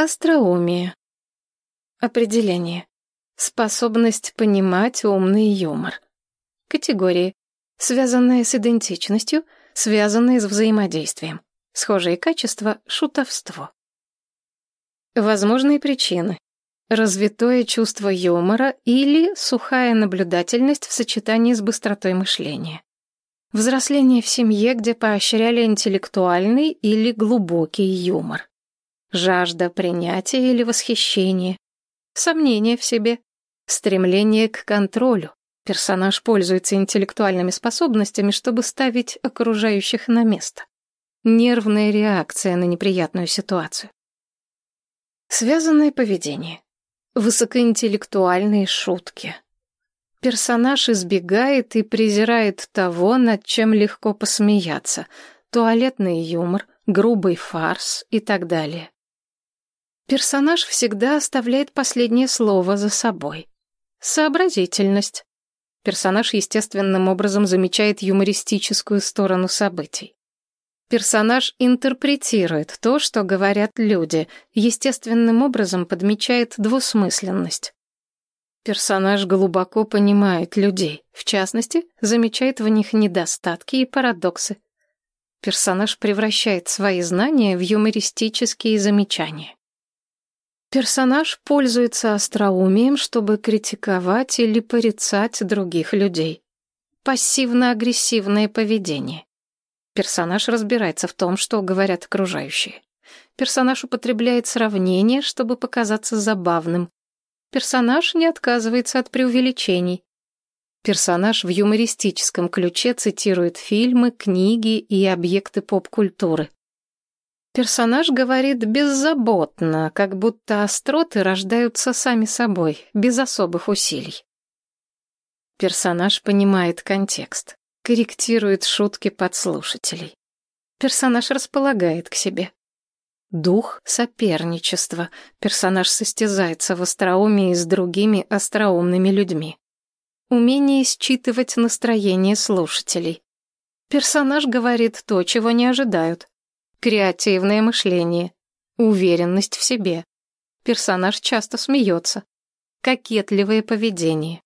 Остроумие. Определение. Способность понимать умный юмор. Категории. Связанные с идентичностью, связанные с взаимодействием. Схожие качества — шутовство. Возможные причины. Развитое чувство юмора или сухая наблюдательность в сочетании с быстротой мышления. Взросление в семье, где поощряли интеллектуальный или глубокий юмор жажда принятия или восхищения, сомнение в себе, стремление к контролю. Персонаж пользуется интеллектуальными способностями, чтобы ставить окружающих на место. Нервная реакция на неприятную ситуацию. Связанное поведение. Высокоинтеллектуальные шутки. Персонаж избегает и презирает того, над чем легко посмеяться. Туалетный юмор, грубый фарс и так далее. Персонаж всегда оставляет последнее слово за собой. Сообразительность. Персонаж естественным образом замечает юмористическую сторону событий. Персонаж интерпретирует то, что говорят люди, естественным образом подмечает двусмысленность. Персонаж глубоко понимает людей, в частности, замечает в них недостатки и парадоксы. Персонаж превращает свои знания в юмористические замечания. Персонаж пользуется остроумием, чтобы критиковать или порицать других людей. Пассивно-агрессивное поведение. Персонаж разбирается в том, что говорят окружающие. Персонаж употребляет сравнения, чтобы показаться забавным. Персонаж не отказывается от преувеличений. Персонаж в юмористическом ключе цитирует фильмы, книги и объекты поп-культуры. Персонаж говорит беззаботно, как будто остроты рождаются сами собой, без особых усилий. Персонаж понимает контекст, корректирует шутки подслушателей. Персонаж располагает к себе. Дух соперничества. Персонаж состязается в остроумии с другими остроумными людьми. Умение считывать настроение слушателей. Персонаж говорит то, чего не ожидают. Креативное мышление. Уверенность в себе. Персонаж часто смеется. Кокетливое поведение.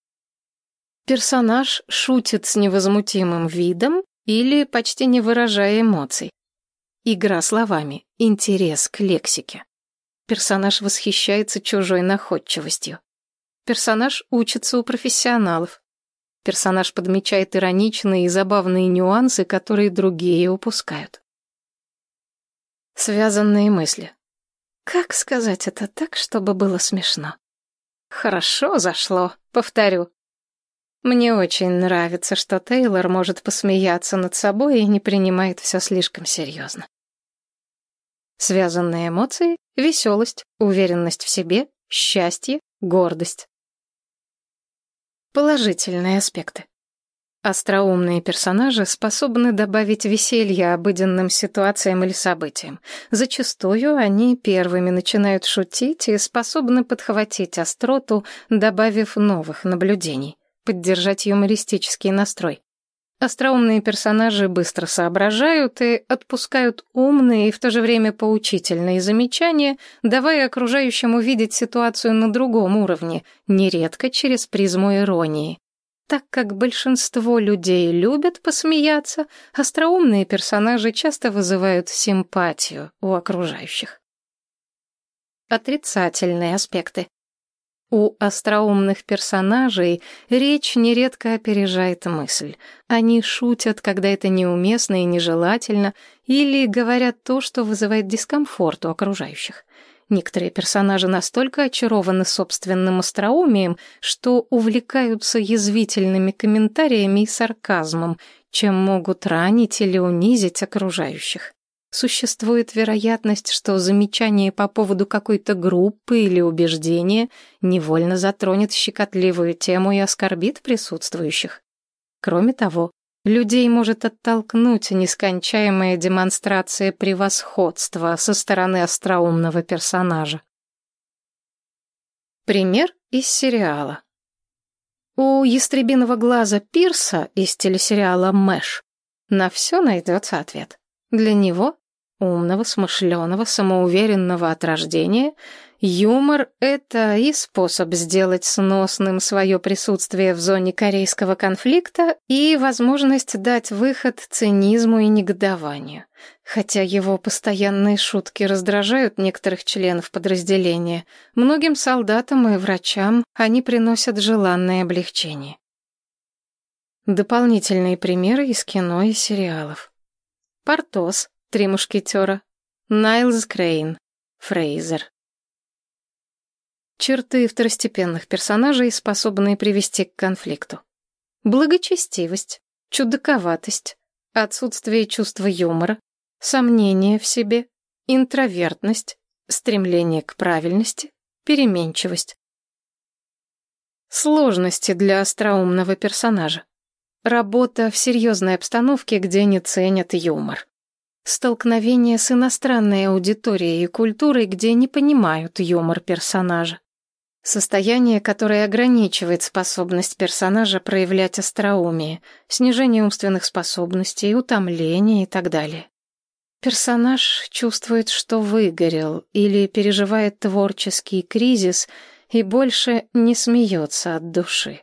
Персонаж шутит с невозмутимым видом или почти не выражая эмоций. Игра словами, интерес к лексике. Персонаж восхищается чужой находчивостью. Персонаж учится у профессионалов. Персонаж подмечает ироничные и забавные нюансы, которые другие упускают. Связанные мысли. Как сказать это так, чтобы было смешно? Хорошо зашло, повторю. Мне очень нравится, что Тейлор может посмеяться над собой и не принимает все слишком серьезно. Связанные эмоции — веселость, уверенность в себе, счастье, гордость. Положительные аспекты. Остроумные персонажи способны добавить веселья обыденным ситуациям или событиям. Зачастую они первыми начинают шутить и способны подхватить остроту, добавив новых наблюдений, поддержать юмористический настрой. Остроумные персонажи быстро соображают и отпускают умные и в то же время поучительные замечания, давая окружающим увидеть ситуацию на другом уровне, нередко через призму иронии. Так как большинство людей любят посмеяться, остроумные персонажи часто вызывают симпатию у окружающих. Отрицательные аспекты. У остроумных персонажей речь нередко опережает мысль. Они шутят, когда это неуместно и нежелательно, или говорят то, что вызывает дискомфорт у окружающих. Некоторые персонажи настолько очарованы собственным остроумием, что увлекаются язвительными комментариями и сарказмом, чем могут ранить или унизить окружающих. Существует вероятность, что замечание по поводу какой-то группы или убеждения невольно затронет щекотливую тему и оскорбит присутствующих. Кроме того, Людей может оттолкнуть нескончаемая демонстрация превосходства со стороны остроумного персонажа. Пример из сериала. У ястребиного глаза Пирса из телесериала «Мэш» на все найдется ответ. Для него умного, смышленого, самоуверенного от рождения, юмор — это и способ сделать сносным свое присутствие в зоне корейского конфликта, и возможность дать выход цинизму и негодованию. Хотя его постоянные шутки раздражают некоторых членов подразделения, многим солдатам и врачам они приносят желанное облегчение. Дополнительные примеры из кино и сериалов. Портос, Три мушкетера, Найлз Крейн, Фрейзер. Черты второстепенных персонажей, способные привести к конфликту. Благочестивость, чудаковатость, отсутствие чувства юмора, сомнение в себе, интровертность, стремление к правильности, переменчивость. Сложности для остроумного персонажа. Работа в серьезной обстановке, где не ценят юмор. Столкновение с иностранной аудиторией и культурой, где не понимают юмор персонажа. Состояние, которое ограничивает способность персонажа проявлять остроумие, снижение умственных способностей, утомление и так далее. Персонаж чувствует, что выгорел или переживает творческий кризис и больше не смеется от души.